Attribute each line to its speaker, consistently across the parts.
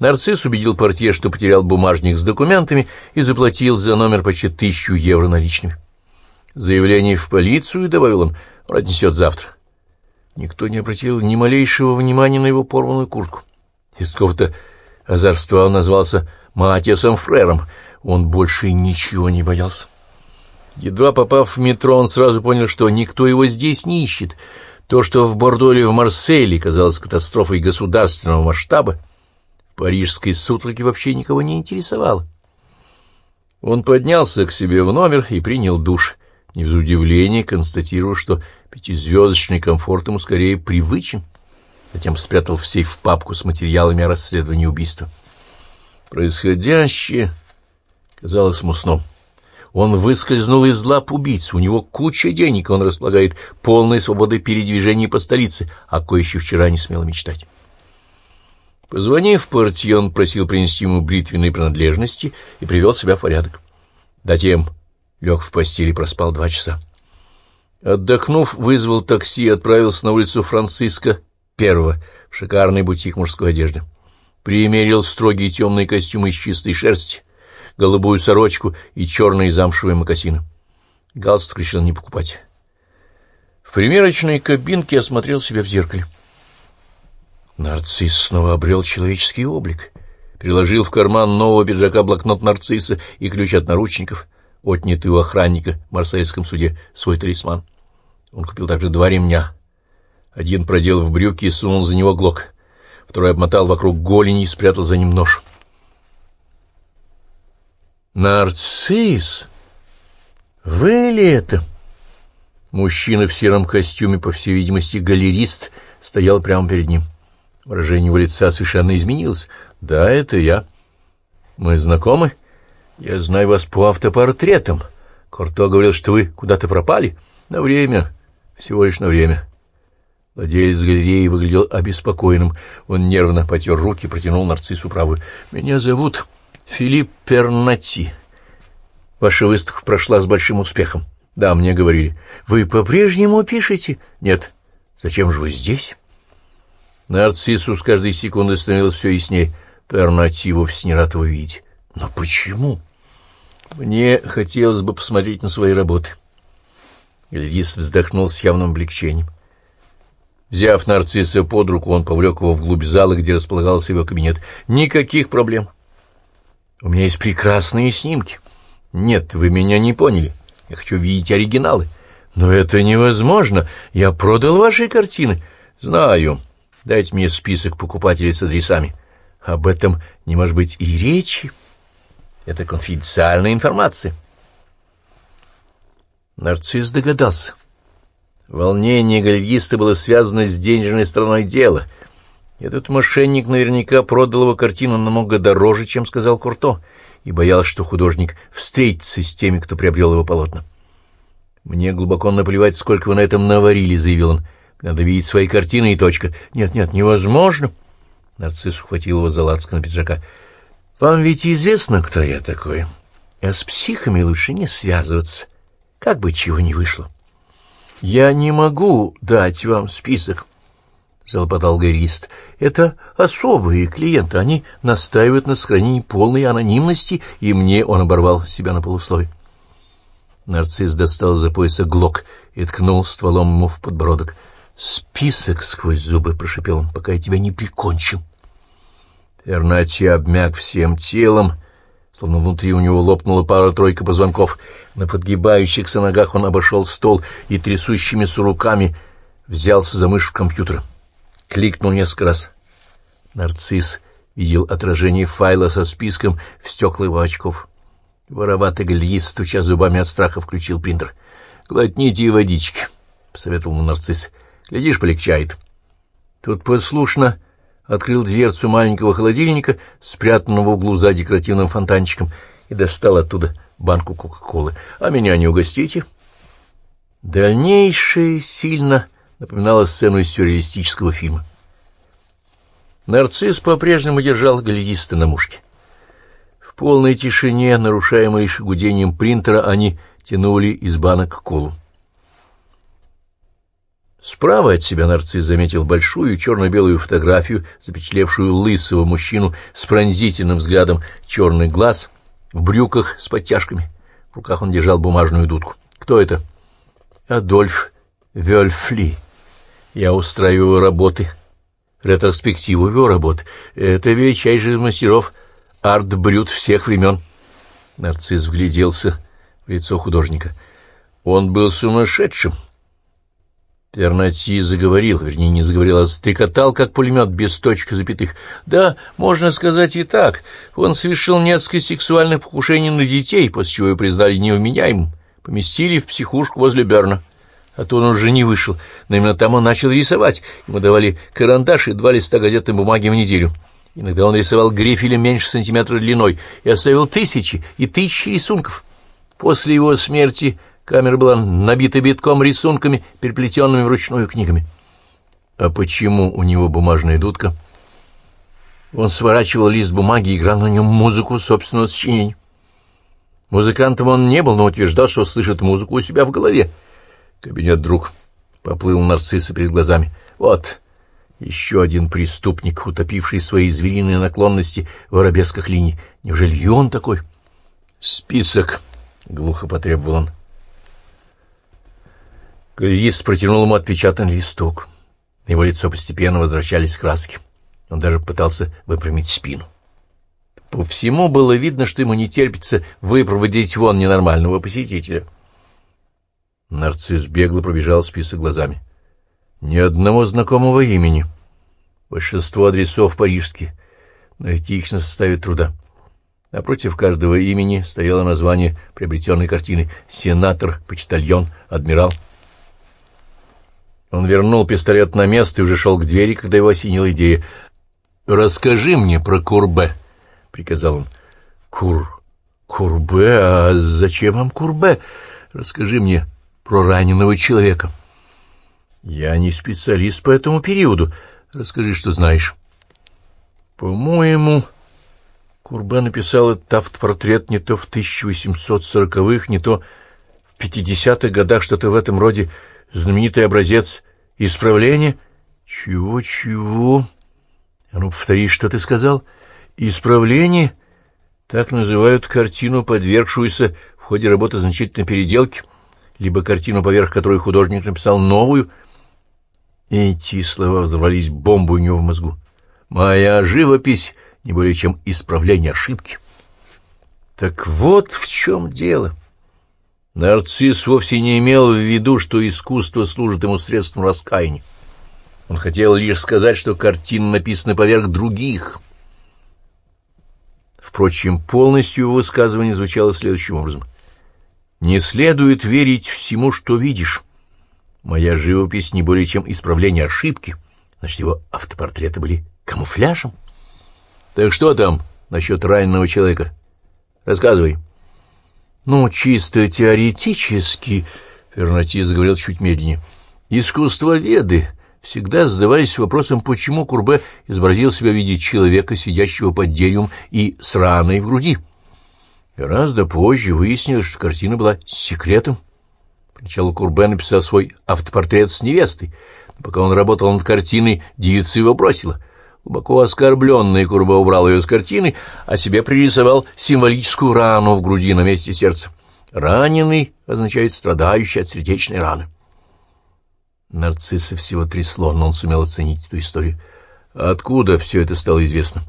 Speaker 1: Нарцисс убедил портье, что потерял бумажник с документами и заплатил за номер почти тысячу евро наличными. Заявление в полицию, добавил он, он отнесет завтра. Никто не обратил ни малейшего внимания на его порванную куртку. Из какого-то озорства он назвался Матиасом Фрером. Он больше ничего не боялся. Едва попав в метро, он сразу понял, что никто его здесь не ищет. То, что в Бордо или в Марселе казалось катастрофой государственного масштаба, парижской сутолке вообще никого не интересовало. Он поднялся к себе в номер и принял душ, не без удивления констатировав, что пятизвездочный комфорт ему скорее привычен. Затем спрятал в сейф папку с материалами о расследовании убийства. Происходящее казалось ему сном. Он выскользнул из лап убийцы, у него куча денег, он располагает полной свободой передвижения по столице, о кое еще вчера не смел мечтать. Позвонив в портье, он просил принести ему бритвенные принадлежности и привел себя в порядок. Затем лег в постели и проспал два часа. Отдохнув, вызвал такси и отправился на улицу Франциска Первого в шикарный бутик мужской одежды. Примерил строгие темные костюмы из чистой шерсти, голубую сорочку и черные замшевые мокасины. Галстук решил не покупать. В примерочной кабинке осмотрел себя в зеркале. Нарцисс снова обрел человеческий облик. Переложил в карман нового пиджака блокнот нарцисса и ключ от наручников, отнятый у охранника в марсельском суде, свой талисман. Он купил также два ремня. Один продел в брюки и сунул за него глок. Второй обмотал вокруг голени и спрятал за ним нож. «Нарцисс! Вы ли это?» Мужчина в сером костюме, по всей видимости, галерист, стоял прямо перед ним. Выражение его лица совершенно изменилось. «Да, это я. Мы знакомы? Я знаю вас по автопортретам. Корто говорил, что вы куда-то пропали. На время. Всего лишь на время». Владелец галереи выглядел обеспокоенным. Он нервно потер руки, протянул нарциссу правую. «Меня зовут Филипп Пернати. Ваша выставка прошла с большим успехом. Да, мне говорили. Вы по-прежнему пишете? Нет. Зачем же вы здесь?» Нарциссу с каждой секундой становилось все яснее. Пернати вовсе не рад его видеть. Но почему? Мне хотелось бы посмотреть на свои работы. Ильис вздохнул с явным облегчением. Взяв нарцисса под руку, он повлек его вглубь зала, где располагался его кабинет. Никаких проблем. У меня есть прекрасные снимки. Нет, вы меня не поняли. Я хочу видеть оригиналы. Но это невозможно. Я продал ваши картины. Знаю. Дайте мне список покупателей с адресами. Об этом не может быть и речи. Это конфиденциальная информация. Нарцисс догадался. Волнение гальгиста было связано с денежной стороной дела. Этот мошенник наверняка продал его картину намного дороже, чем сказал Курто, и боялся, что художник встретится с теми, кто приобрел его полотна. «Мне глубоко наплевать, сколько вы на этом наварили», — заявил он. Надо видеть свои картины и точка. Нет, нет, невозможно. Нарцисс ухватил его за лацкан пиджака. Вам ведь известно, кто я такой. А с психами лучше не связываться, как бы чего ни вышло. Я не могу дать вам список, — залопотал галерист. Это особые клиенты. Они настаивают на сохранении полной анонимности, и мне он оборвал себя на полуслове. Нарцисс достал за пояса глок и ткнул стволом ему в подбородок — «Список сквозь зубы», — прошепел он, — «пока я тебя не прикончил». Эрначи обмяк всем телом, словно внутри у него лопнула пара-тройка позвонков. На подгибающихся ногах он обошел стол и трясущимися руками взялся за мышку компьютера. Кликнул несколько раз. Нарцисс видел отражение файла со списком в стекла его очков. Вороватый гальист, стуча зубами от страха, включил принтер. «Глотните водички», — посоветовал нарцисс. Глядишь, полегчает. Тут послушно открыл дверцу маленького холодильника, спрятанного в углу за декоративным фонтанчиком, и достал оттуда банку Кока-Колы. «А меня не угостите?» Дальнейшее сильно напоминало сцену из сюрреалистического фильма. Нарцисс по-прежнему держал галериста на мушке. В полной тишине, нарушаемой лишь гудением принтера, они тянули из банок колу. Справа от себя нарцисс заметил большую черно-белую фотографию, запечатлевшую лысого мужчину с пронзительным взглядом черный глаз, в брюках с подтяжками. В руках он держал бумажную дудку. «Кто это?» «Адольф Вельфли. Я устраиваю работы, ретроспективу его работ. Это величайший из мастеров арт-брют всех времен». Нарцисс вгляделся в лицо художника. Он был сумасшедшим Тернати заговорил, вернее, не заговорил, а стрекотал, как пулемет, без точки запятых. Да, можно сказать и так. Он совершил несколько сексуальных покушений на детей, после чего его признали невменяемым. Поместили в психушку возле Берна. А то он уже не вышел, но именно там он начал рисовать. Ему давали карандаш и два листа газетной бумаги в неделю. Иногда он рисовал грифелем меньше сантиметра длиной и оставил тысячи и тысячи рисунков. После его смерти Камера была набита битком рисунками, переплетенными вручную книгами. А почему у него бумажная дудка? Он сворачивал лист бумаги и играл на нем музыку собственного сочинения. Музыкантом он не был, но утверждал, что слышит музыку у себя в голове. Кабинет друг поплыл нарцисса перед глазами. Вот еще один преступник, утопивший свои звериные наклонности в арабесках линий. Неужели он такой? Список, — глухо потребовал он. Галерист протянул ему отпечатанный листок. Его лицо постепенно возвращались краски. Он даже пытался выпрямить спину. По всему было видно, что ему не терпится выпроводить вон ненормального посетителя. Нарцисс бегло пробежал список глазами. Ни одного знакомого имени. Большинство адресов парижские. Найти их не составит труда. Напротив каждого имени стояло название приобретенной картины «Сенатор», «Почтальон», «Адмирал». Он вернул пистолет на место и уже шел к двери, когда его осенила идея. «Расскажи мне про Курбе», — приказал он. «Кур... Курбе? А зачем вам Курбе? Расскажи мне про раненого человека». «Я не специалист по этому периоду. Расскажи, что знаешь». «По-моему...» Курбе написал этот автопортрет не то в 1840-х, не то в 50-х годах, что-то в этом роде знаменитый образец исправления? Чего-чего? А ну, повтори, что ты сказал? Исправление? Так называют картину, подвергшуюся в ходе работы значительной переделки, либо картину, поверх которой художник написал новую. Эти слова взорвались бомбой у него в мозгу. Моя живопись не более чем исправление ошибки. Так вот в чем дело. — Нарцисс вовсе не имел в виду, что искусство служит ему средством раскаяния. Он хотел лишь сказать, что картина написана поверх других. Впрочем, полностью его высказывание звучало следующим образом. «Не следует верить всему, что видишь. Моя живопись не более чем исправление ошибки. Значит, его автопортреты были камуфляжем. Так что там насчет раненого человека? Рассказывай». Ну, чисто теоретически, Фернатис говорил чуть медленнее, искусствоведы всегда задавались вопросом, почему Курбе изобразил себя в виде человека, сидящего под деревом и с раной в груди. Гораздо позже выяснилось, что картина была секретом. Сначала Курбе написал свой автопортрет с невестой, но пока он работал над картиной, девица его бросила — Глубоко оскорбленный Курба убрал ее с картины, а себе пририсовал символическую рану в груди на месте сердца. «Раненый» означает «страдающий от сердечной раны». Нарцисса всего трясло, но он сумел оценить эту историю. Откуда все это стало известно?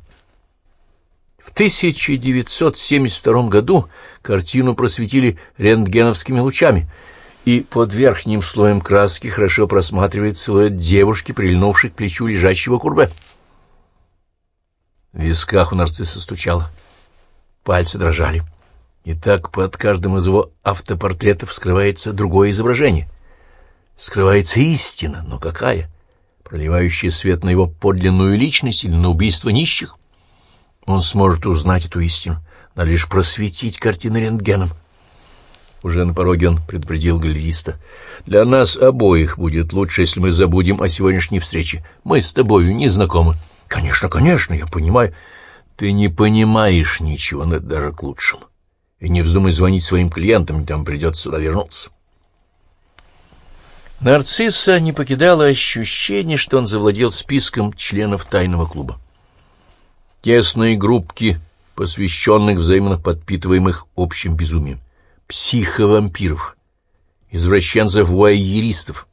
Speaker 1: В 1972 году картину просветили рентгеновскими лучами, и под верхним слоем краски хорошо просматривается силуэт девушки, прильнувшей к плечу лежащего курбе. В висках у нарцисса стучало. Пальцы дрожали. И так под каждым из его автопортретов скрывается другое изображение. Скрывается истина, но какая? Проливающая свет на его подлинную личность или на убийство нищих? Он сможет узнать эту истину, надо лишь просветить картины рентгеном. Уже на пороге он предупредил галериста. «Для нас обоих будет лучше, если мы забудем о сегодняшней встрече. Мы с тобою не знакомы». Конечно, конечно, я понимаю. Ты не понимаешь ничего, но это даже к лучшему. И не вздумай звонить своим клиентам, там придется сюда вернуться. Нарцисса не покидало ощущение, что он завладел списком членов тайного клуба. Тесные группки, посвященных взаимно подпитываемых общим безумием, психовампиров, извращенцев-вуайеристов.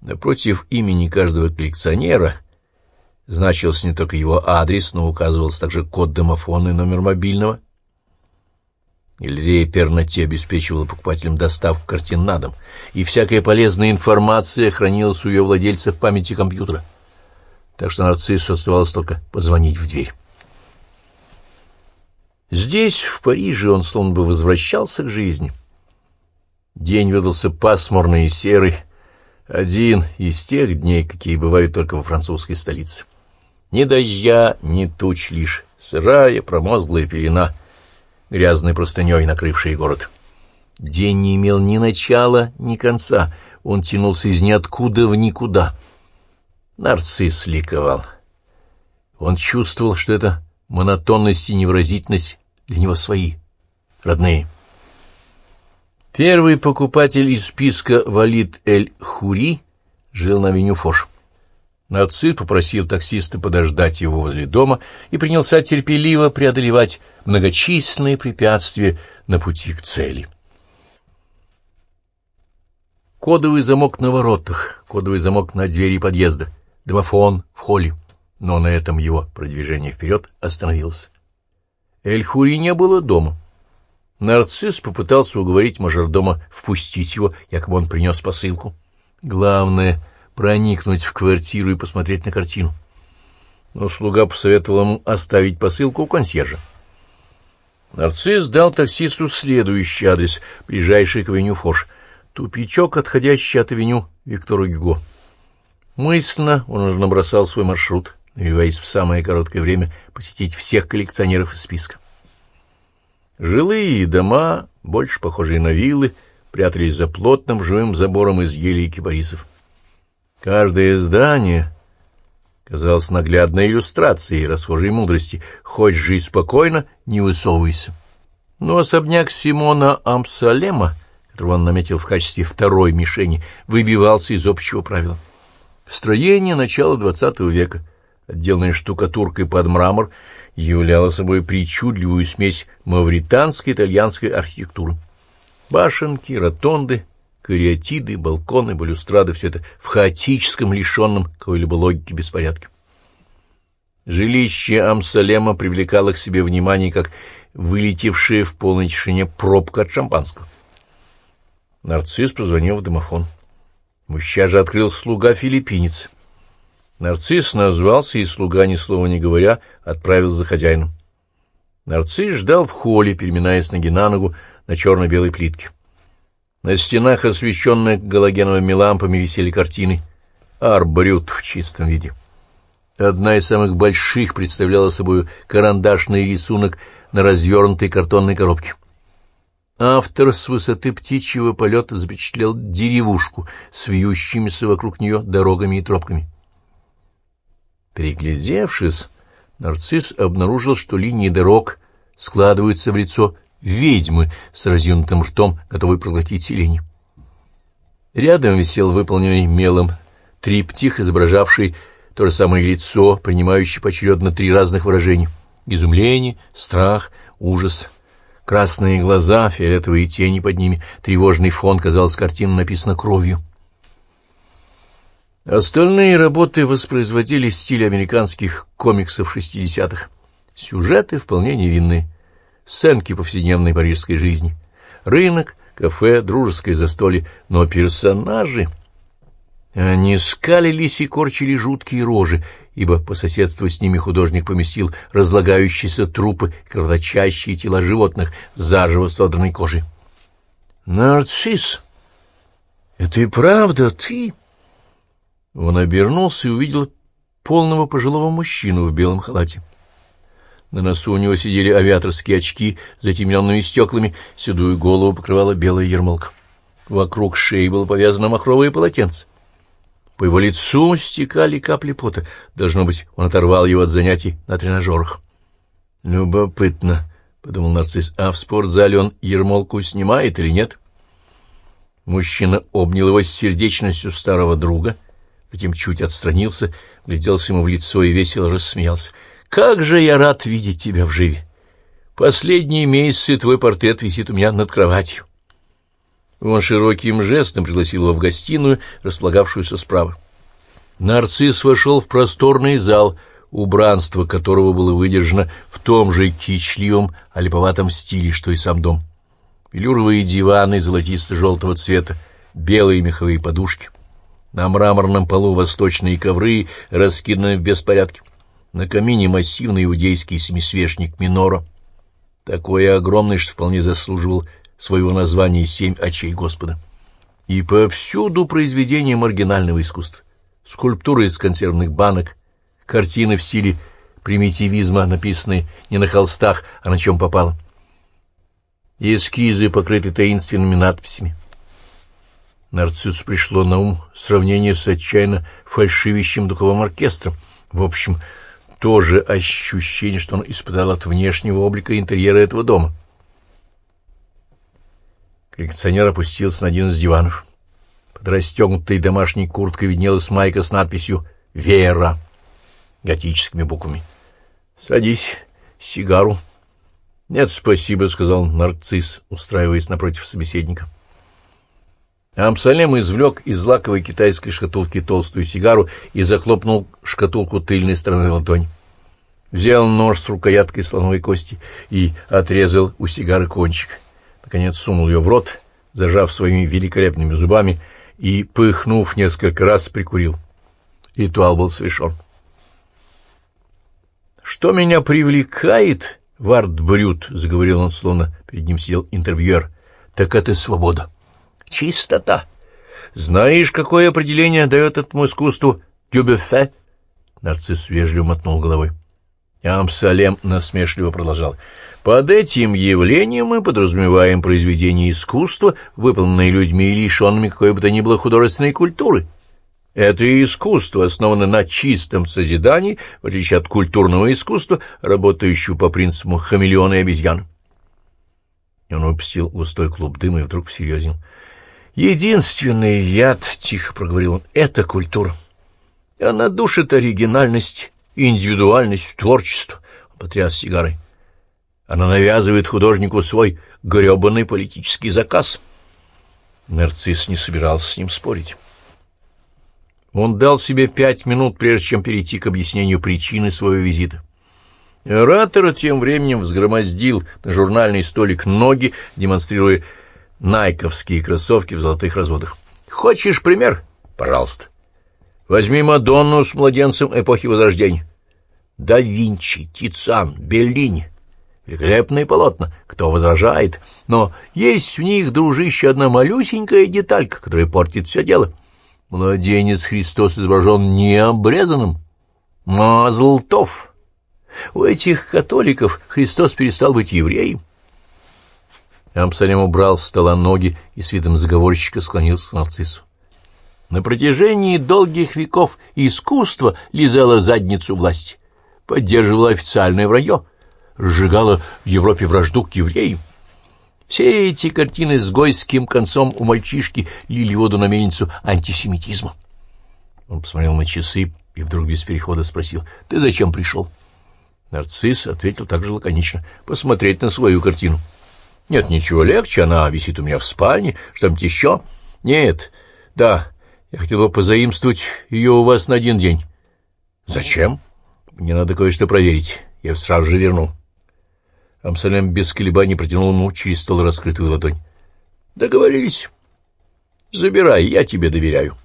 Speaker 1: Напротив имени каждого коллекционера значился не только его адрес, но указывался также код домофона и номер мобильного — Галерея Пернати обеспечивала покупателям доставку картин на дом, и всякая полезная информация хранилась у ее владельца в памяти компьютера. Так что нарциссу оставалось только позвонить в дверь. Здесь, в Париже, он словно бы возвращался к жизни. День выдался пасмурный и серый, один из тех дней, какие бывают только во французской столице. Ни дождя, ни туч, лишь сырая, промозглая пелена — грязной простыней накрывшей город. День не имел ни начала, ни конца, он тянулся из ниоткуда в никуда. Нарцисс ликовал. Он чувствовал, что это монотонность и невразительность для него свои, родные. Первый покупатель из списка Валид Эль-Хури жил на авеню Фош. Нацит попросил таксиста подождать его возле дома и принялся терпеливо преодолевать многочисленные препятствия на пути к цели. Кодовый замок на воротах, кодовый замок на двери подъезда, домофон в холле. Но на этом его продвижение вперед остановилось. Эль-Хури не было дома. Нарцисс попытался уговорить мажордома впустить его, якобы он принес посылку. Главное — проникнуть в квартиру и посмотреть на картину. Но слуга посоветовал ему оставить посылку у консьержа. Нарцисс дал таксисту следующий адрес, ближайший к авеню Фош, тупичок, отходящий от авеню Виктора Гюго. Мысленно он уже набросал свой маршрут, намереваясь в самое короткое время посетить всех коллекционеров из списка. Жилые дома, больше похожие на виллы, прятались за плотным живым забором из ели и кипарисов. Каждое здание казалось наглядной иллюстрацией расхожей мудрости. Хочешь жить спокойно, не высовывайся. Но особняк Симона Амсалема, которого он наметил в качестве второй мишени, выбивался из общего правила. Строение начала XX века, отделанное штукатуркой под мрамор, являло собой причудливую смесь мавританской и итальянской архитектуры. Башенки, ротонды, кариатиды, балконы, балюстрады — все это в хаотическом, лишенном какой-либо логики беспорядке. Жилище Амсалема привлекало к себе внимание, как вылетевшая в полной тишине пробка от шампанского. Нарцисс позвонил в домофон. Мужчина же открыл слуга-филиппинец. Нарцисс назвался, и слуга, ни слова не говоря, отправился за хозяином. Нарцисс ждал в холле, переминаясь ноги на ногу на черно-белой плитке. На стенах, освещенных галогеновыми лампами, висели картины. Арбрют в чистом виде. Одна из самых больших представляла собой карандашный рисунок на развернутой картонной коробке. Автор с высоты птичьего полета запечатлел деревушку с вьющимися вокруг нее дорогами и тропками. Приглядевшись, нарцисс обнаружил, что линии дорог складываются в лицо ведьмы с разъюнутым ртом, готовой проглотить селень. Рядом висел выполненный мелом триптих, изображавший то же самое лицо, принимающее поочередно три разных выражения — изумление, страх, ужас. Красные глаза, фиолетовые тени под ними, тревожный фон, казалось, картина написана кровью. Остальные работы воспроизводили стиль американских комиксов шестидесятых. Сюжеты вполне невинные сценки повседневной парижской жизни. Рынок, кафе, дружеское застолье, но персонажи... Они скалились и корчили жуткие рожи, ибо по соседству с ними художник поместил разлагающиеся трупы, кровоточащие тела животных заживо содранной кожей. «Нарцисс, это и правда ты?» Он обернулся и увидел полного пожилого мужчину в белом халате. На носу у него сидели авиаторские очки с затемненными стеклами, седую голову покрывала белая ермолка. Вокруг шеи было повязано махровое полотенце. По его лицу стекали капли пота. Должно быть, он оторвал его от занятий на тренажерах. «Любопытно», — подумал нарцисс, — «а в спортзале он ермолку снимает или нет?» Мужчина обнял его с сердечностью старого друга, затем чуть отстранился, гляделся ему в лицо и весело рассмеялся. «Как же я рад видеть тебя в живе! Последние месяцы твой портрет висит у меня над кроватью». Он широким жестом пригласил его в гостиную, располагавшуюся справа. Нарцисс вошел в просторный зал, убранство которого было выдержано в том же кичливом, олиповатом стиле, что и сам дом велюровые диваны золотисто-желтого цвета, белые меховые подушки. На мраморном полу восточные ковры, раскиданные в беспорядке. На камине массивный иудейский семисвешник минора, такой огромный, что вполне заслуживал своего названия «Семь очей Господа». И повсюду произведения маргинального искусства. Скульптуры из консервных банок, картины в стиле примитивизма, написанные не на холстах, а на чем попало — эскизы покрыты таинственными надписями. Нарциссу пришло на ум сравнение с отчаянно фальшивящим духовым оркестром. В общем, тоже ощущение, что он испытал от внешнего облика интерьера этого дома. Коллекционер опустился на один из диванов. Под расстегнутой домашней курткой виднелась майка с надписью «Вера» готическими буквами. «Садись, сигару», — Нет, спасибо, — сказал нарцисс, устраиваясь напротив собеседника. Амсалем извлек из лаковой китайской шкатулки толстую сигару и захлопнул шкатулку тыльной стороной ладонь. Взял нож с рукояткой слоновой кости и отрезал у сигары кончик. Наконец сунул ее в рот, зажав своими великолепными зубами, и, пыхнув несколько раз, прикурил. Ритуал был совершен. «Что меня привлекает?» Вардбрюд, — заговорил он, словно перед ним сидел интервьюер, — так это свобода. Чистота. Знаешь, какое определение дает этому искусству Дюбефе? Нарцисс вежливо мотнул головой. Амсалем насмешливо продолжал. Под этим явлением мы подразумеваем произведение искусства, выполненное людьми и лишенными какой бы то ни было художественной культуры. Это искусство основано на чистом созидании, в отличие от культурного искусства, работающего по принципу хамелеона и обезьян. И он выпустил густой клуб дыма и вдруг посерьезнел. «Единственный яд, — тихо проговорил он, — это культура. Она душит оригинальность, индивидуальность, творчество. Потряс сигарой. Она навязывает художнику свой гребаный политический заказ». Нарцисс не собирался с ним спорить. Он дал себе пять минут, прежде чем перейти к объяснению причины своего визита. Оратор тем временем взгромоздил на журнальный столик ноги, демонстрируя найковские кроссовки в золотых разводах. «Хочешь пример? Пожалуйста. Возьми Мадонну с младенцем эпохи Возрождения. Да Винчи, Тициан, Беллини. Великолепные полотна, кто возражает. Но есть в них, дружище, одна малюсенькая деталька, которая портит все дело». Младенец Христос изображен необрезанным. Мазлтов. У этих католиков Христос перестал быть евреем. Амсалем убрал с стола ноги и с видом заговорщика склонился к нарциссу. На протяжении долгих веков искусство лизало задницу власти, поддерживало официальное вранье, сжигало в Европе вражду к евреям. Все эти картины с гойским концом у мальчишки лили воду на мельницу антисемитизма. Он посмотрел на часы и вдруг без перехода спросил, «Ты зачем пришел?» Нарцисс ответил также лаконично, «Посмотреть на свою картину». «Нет, ничего легче, она висит у меня в спальне, что-нибудь еще?» «Нет, да, я хотел бы позаимствовать ее у вас на один день». «Зачем?» «Мне надо кое-что проверить, я сразу же верну». Амсалям без колебаний протянул ему через стол раскрытую ладонь. «Договорились. Забирай, я тебе доверяю».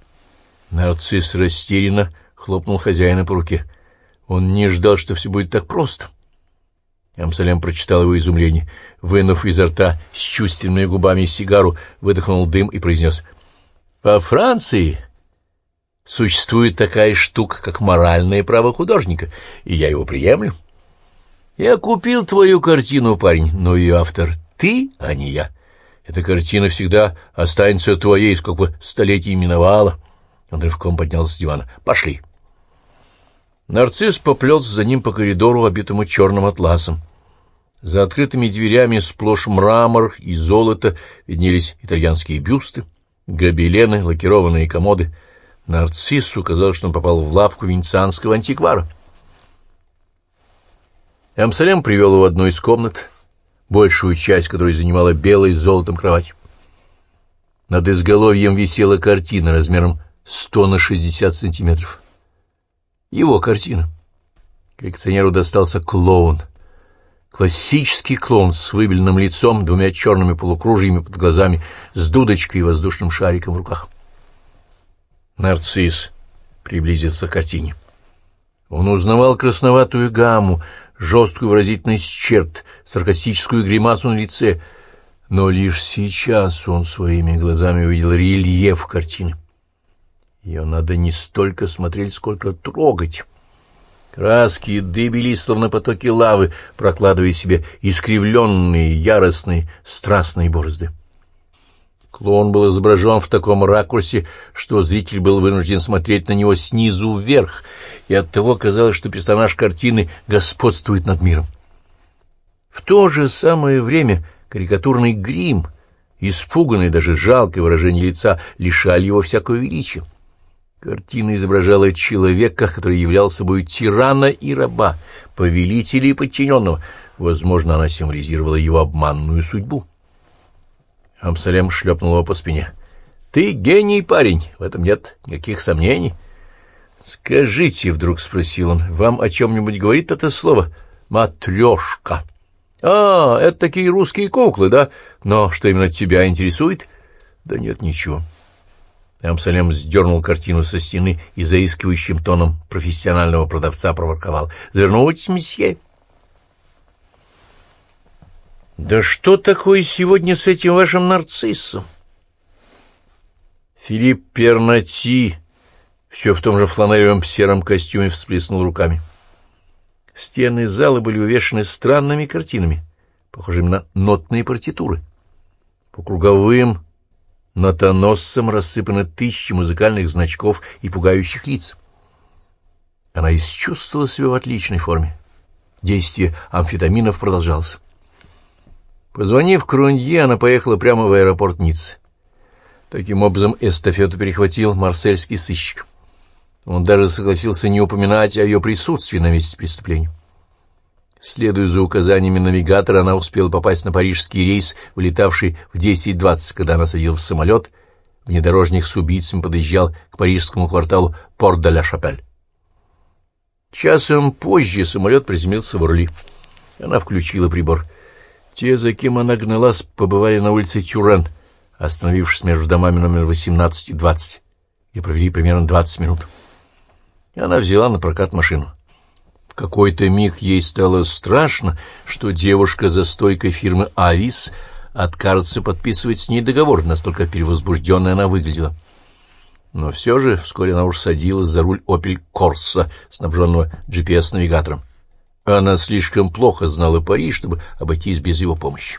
Speaker 1: Нарцисс растерянно хлопнул хозяина по руке. Он не ждал, что все будет так просто. Амсалям прочитал его изумление. Вынув изо рта с чувственными губами сигару, выдохнул дым и произнес. «Во Франции существует такая штука, как моральное право художника, и я его приемлю». Я купил твою картину, парень, но ее автор ты, а не я. Эта картина всегда останется твоей, сколько столетий миновало. Он рывком поднялся с дивана. Пошли. Нарцисс поплелся за ним по коридору, обитому черным атласом. За открытыми дверями сплошь мрамор и золото виднелись итальянские бюсты, гобелены, лакированные комоды. Нарциссу казалось, что он попал в лавку венецианского антиквара. Амсалем привел его в одну из комнат, большую часть которой занимала белой с золотом кровать. Над изголовьем висела картина размером 100 на 60 сантиметров. Его картина. Коллекционеру достался клоун. Классический клоун с выбеленным лицом, двумя черными полукружьями под глазами, с дудочкой и воздушным шариком в руках. Нарцисс приблизился к картине. Он узнавал красноватую гамму, жесткую выразительность черт, саркастическую гримасу на лице, но лишь сейчас он своими глазами увидел рельеф картины. Ее надо не столько смотреть, сколько трогать. Краски дыбили, словно потоки лавы, прокладывая себе искривленные, яростные, страстные борозды. Клоун был изображен в таком ракурсе, что зритель был вынужден смотреть на него снизу вверх, и оттого казалось, что персонаж картины господствует над миром. В то же самое время карикатурный грим, испуганный, даже жалкое выражение лица, лишали его всякого величия. Картина изображала человека, который являл собой тирана и раба, повелителя и подчиненного. Возможно, она символизировала его обманную судьбу. Амсалем шлепнул его по спине. — Ты гений, парень, в этом нет никаких сомнений. — Скажите, — вдруг спросил он, — вам о чем-нибудь говорит это слово? — Матрешка. — А, это такие русские куклы, да? Но что именно тебя интересует? — Да нет, ничего. Амсалем сдернул картину со стены и заискивающим тоном профессионального продавца проворковал. — Завернуть, месье? — да что такое сегодня с этим вашим нарциссом? Филипп Пернати все в том же фланелевом сером костюме всплеснул руками. Стены зала были увешаны странными картинами, похожими на нотные партитуры. По круговым нотоносцам рассыпаны тысячи музыкальных значков и пугающих лиц. Она исчувствовала себя в отличной форме. Действие амфетаминов продолжалось. Позвонив Крунье, она поехала прямо в аэропорт Ниццы. Таким образом, эстафету перехватил марсельский сыщик. Он даже согласился не упоминать о ее присутствии на месте преступления. Следуя за указаниями навигатора, она успела попасть на парижский рейс, вылетавший в 10.20, когда она садилась в самолет. Внедорожник с убийцами подъезжал к парижскому кварталу Порт-де-ля-Шапель. Часом позже самолет приземлился в Орли. Она включила прибор — те, за кем она гналась, побывали на улице Тюрен, остановившись между домами номер 18 и 20, и провели примерно 20 минут. И она взяла на прокат машину. Какой-то миг ей стало страшно, что девушка за стойкой фирмы «Авис» откажется подписывать с ней договор, настолько перевозбужденной она выглядела. Но все же вскоре она уж садилась за руль «Опель Корса», снабженного GPS-навигатором. Она слишком плохо знала Париж, чтобы обойтись без его помощи.